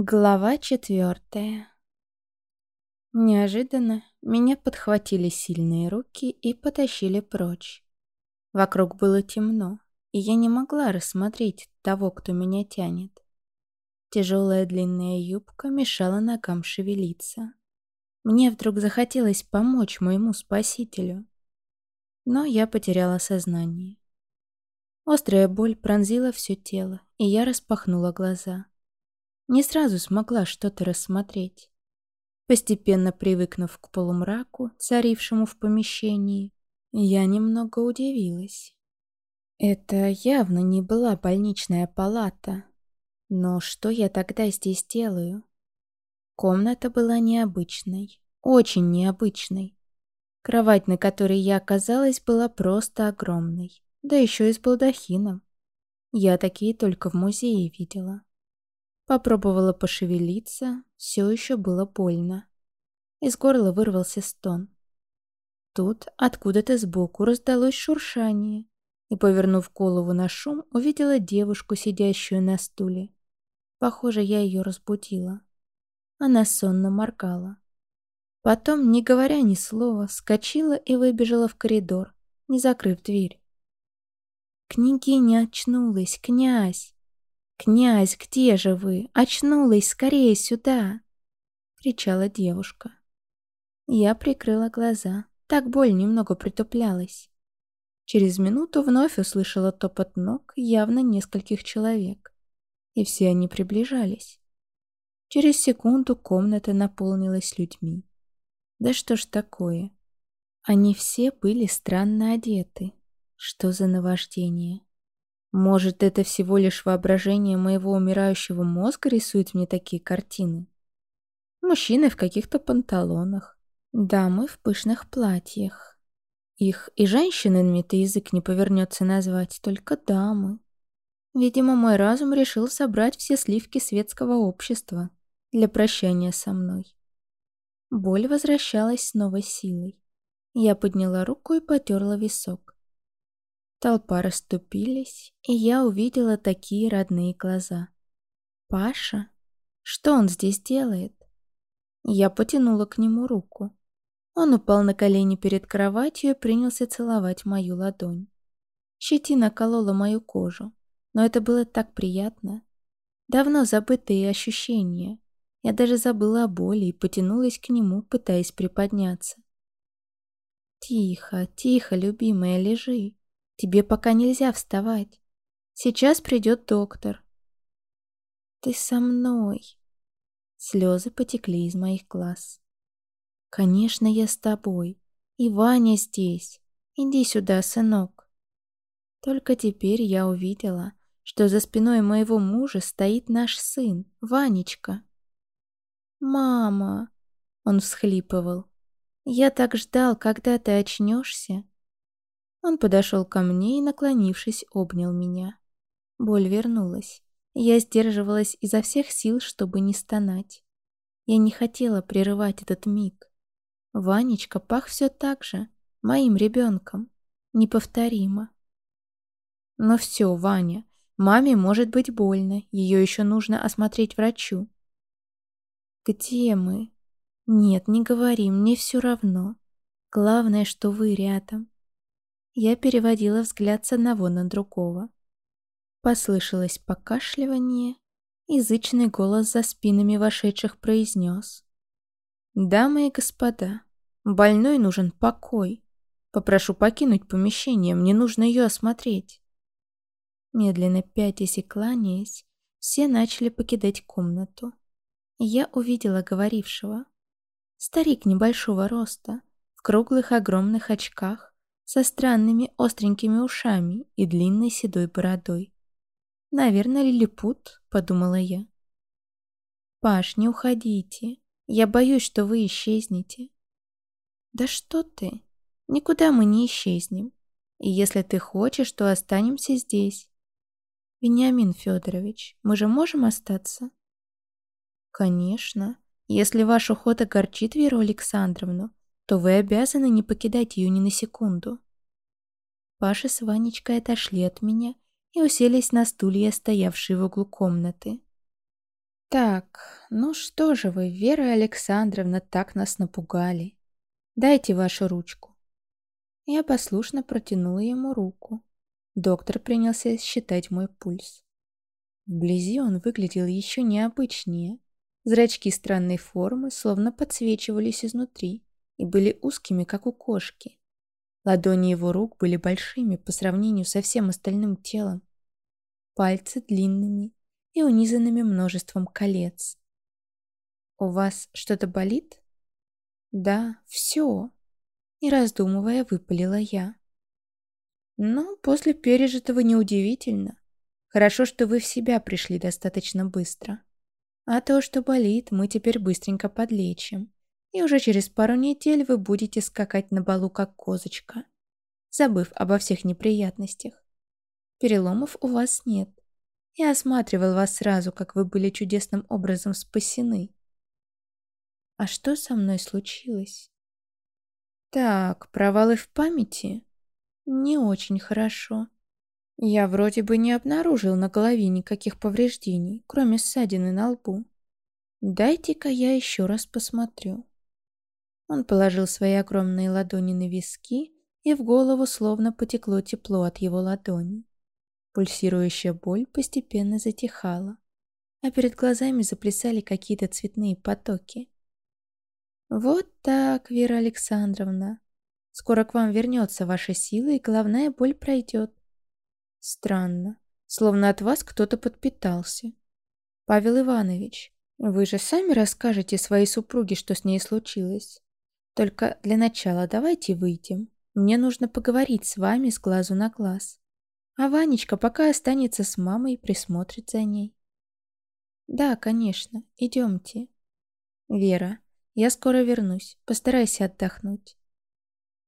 Глава четвертая. Неожиданно меня подхватили сильные руки и потащили прочь. Вокруг было темно, и я не могла рассмотреть того, кто меня тянет. Тяжелая длинная юбка мешала ногам шевелиться. Мне вдруг захотелось помочь моему спасителю. Но я потеряла сознание. Острая боль пронзила все тело, и я распахнула глаза. Не сразу смогла что-то рассмотреть. Постепенно привыкнув к полумраку, царившему в помещении, я немного удивилась. Это явно не была больничная палата. Но что я тогда здесь делаю? Комната была необычной, очень необычной. Кровать, на которой я оказалась, была просто огромной, да еще и с балдахином. Я такие только в музее видела. Попробовала пошевелиться, все еще было больно. Из горла вырвался стон. Тут откуда-то сбоку раздалось шуршание, и, повернув голову на шум, увидела девушку, сидящую на стуле. Похоже, я ее разбудила. Она сонно моргала. Потом, не говоря ни слова, вскочила и выбежала в коридор, не закрыв дверь. «Княгиня очнулась, князь!» «Князь, где же вы? Очнулась, скорее сюда!» — кричала девушка. Я прикрыла глаза, так боль немного притуплялась. Через минуту вновь услышала топот ног явно нескольких человек, и все они приближались. Через секунду комната наполнилась людьми. Да что ж такое? Они все были странно одеты. Что за наваждение? Может, это всего лишь воображение моего умирающего мозга рисует мне такие картины? Мужчины в каких-то панталонах, дамы в пышных платьях. Их и женщинами-то язык не повернется назвать, только дамы. Видимо, мой разум решил собрать все сливки светского общества для прощания со мной. Боль возвращалась с новой силой. Я подняла руку и потерла висок. Толпа расступились, и я увидела такие родные глаза. «Паша? Что он здесь делает?» Я потянула к нему руку. Он упал на колени перед кроватью и принялся целовать мою ладонь. Щетина колола мою кожу, но это было так приятно. Давно забытые ощущения. Я даже забыла о боли и потянулась к нему, пытаясь приподняться. «Тихо, тихо, любимая, лежи. Тебе пока нельзя вставать. Сейчас придет доктор. Ты со мной. Слезы потекли из моих глаз. Конечно, я с тобой. И Ваня здесь. Иди сюда, сынок. Только теперь я увидела, что за спиной моего мужа стоит наш сын, Ванечка. «Мама!» — он всхлипывал. «Я так ждал, когда ты очнешься. Он подошел ко мне и, наклонившись, обнял меня. Боль вернулась. Я сдерживалась изо всех сил, чтобы не стонать. Я не хотела прерывать этот миг. Ванечка пах все так же, моим ребенком. Неповторимо. Но все, Ваня, маме может быть больно, ее еще нужно осмотреть врачу. Где мы? Нет, не говори, мне все равно. Главное, что вы рядом. Я переводила взгляд с одного на другого. Послышалось покашливание, язычный голос за спинами вошедших произнес. «Дамы и господа, больной нужен покой. Попрошу покинуть помещение, мне нужно ее осмотреть». Медленно пятясь и кланяясь, все начали покидать комнату. Я увидела говорившего. Старик небольшого роста, в круглых огромных очках, со странными остренькими ушами и длинной седой бородой. «Наверное, лилипут», — подумала я. «Паш, не уходите. Я боюсь, что вы исчезнете». «Да что ты? Никуда мы не исчезнем. И если ты хочешь, то останемся здесь». «Вениамин Федорович, мы же можем остаться?» «Конечно. Если ваш уход огорчит Веру Александровну, то вы обязаны не покидать ее ни на секунду. Паша с Ванечкой отошли от меня и уселись на стулья, стоявшие в углу комнаты. Так, ну что же вы, Вера Александровна, так нас напугали. Дайте вашу ручку. Я послушно протянула ему руку. Доктор принялся считать мой пульс. Вблизи он выглядел еще необычнее. Зрачки странной формы словно подсвечивались изнутри и были узкими, как у кошки. Ладони его рук были большими по сравнению со всем остальным телом. Пальцы длинными и унизанными множеством колец. «У вас что-то болит?» «Да, все», — не раздумывая, выпалила я. «Ну, после пережитого неудивительно. Хорошо, что вы в себя пришли достаточно быстро». А то, что болит, мы теперь быстренько подлечим. И уже через пару недель вы будете скакать на балу, как козочка, забыв обо всех неприятностях. Переломов у вас нет. Я осматривал вас сразу, как вы были чудесным образом спасены. А что со мной случилось? Так, провалы в памяти? Не очень хорошо. Я вроде бы не обнаружил на голове никаких повреждений, кроме ссадины на лбу. Дайте-ка я еще раз посмотрю. Он положил свои огромные ладони на виски, и в голову словно потекло тепло от его ладони. Пульсирующая боль постепенно затихала, а перед глазами заплясали какие-то цветные потоки. «Вот так, Вера Александровна. Скоро к вам вернется ваша сила, и головная боль пройдет. Странно. Словно от вас кто-то подпитался. Павел Иванович, вы же сами расскажете своей супруге, что с ней случилось. Только для начала давайте выйдем. Мне нужно поговорить с вами с глазу на глаз. А Ванечка пока останется с мамой и присмотрит за ней. Да, конечно, идемте. Вера, я скоро вернусь, постарайся отдохнуть.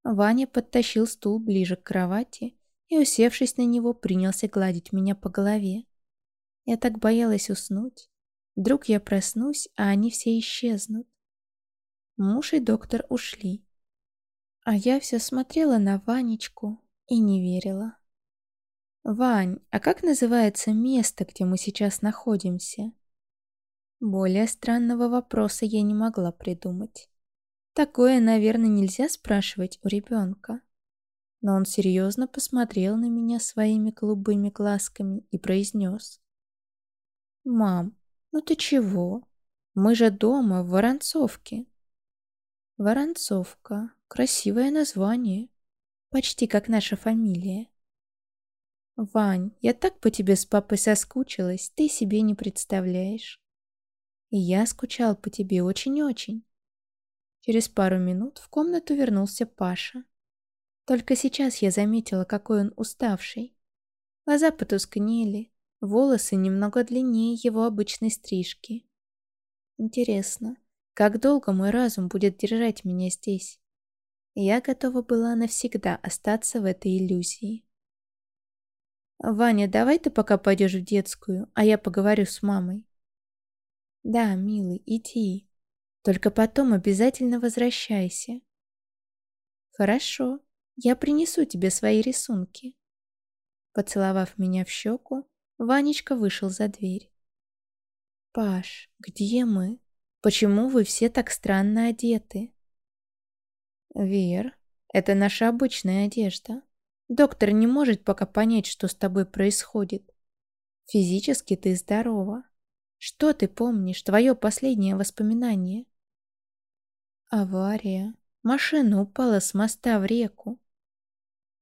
Ваня подтащил стул ближе к кровати и, усевшись на него, принялся гладить меня по голове. Я так боялась уснуть. Вдруг я проснусь, а они все исчезнут. Муж и доктор ушли. А я все смотрела на Ванечку и не верила. «Вань, а как называется место, где мы сейчас находимся?» Более странного вопроса я не могла придумать. Такое, наверное, нельзя спрашивать у ребенка но он серьезно посмотрел на меня своими голубыми глазками и произнес. «Мам, ну ты чего? Мы же дома, в Воронцовке». «Воронцовка. Красивое название. Почти как наша фамилия». «Вань, я так по тебе с папой соскучилась, ты себе не представляешь. И я скучал по тебе очень-очень». Через пару минут в комнату вернулся Паша. Только сейчас я заметила, какой он уставший. Глаза потускнели, волосы немного длиннее его обычной стрижки. Интересно, как долго мой разум будет держать меня здесь? Я готова была навсегда остаться в этой иллюзии. «Ваня, давай ты пока пойдешь в детскую, а я поговорю с мамой». «Да, милый, иди. Только потом обязательно возвращайся». «Хорошо», я принесу тебе свои рисунки». Поцеловав меня в щеку, Ванечка вышел за дверь. «Паш, где мы? Почему вы все так странно одеты?» «Вер, это наша обычная одежда. Доктор не может пока понять, что с тобой происходит. Физически ты здорова. Что ты помнишь, твое последнее воспоминание?» «Авария. Машина упала с моста в реку.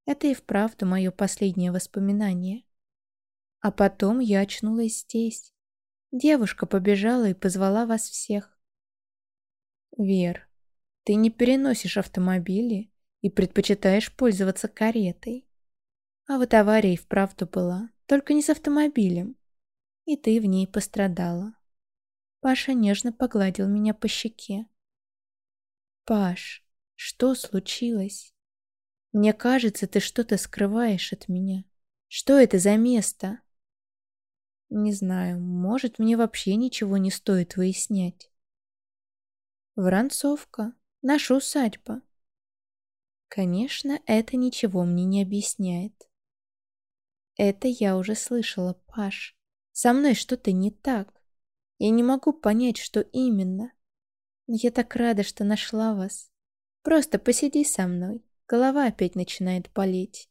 Это и вправду мое последнее воспоминание. А потом я очнулась здесь. Девушка побежала и позвала вас всех. Вер, ты не переносишь автомобили и предпочитаешь пользоваться каретой. А вот авария и вправду была, только не с автомобилем. И ты в ней пострадала. Паша нежно погладил меня по щеке. Паш, что случилось? Мне кажется, ты что-то скрываешь от меня. Что это за место? Не знаю, может, мне вообще ничего не стоит выяснять. Воронцовка, наша усадьба. Конечно, это ничего мне не объясняет. Это я уже слышала, Паш. Со мной что-то не так. Я не могу понять, что именно. Но я так рада, что нашла вас. Просто посиди со мной. Голова опять начинает болеть.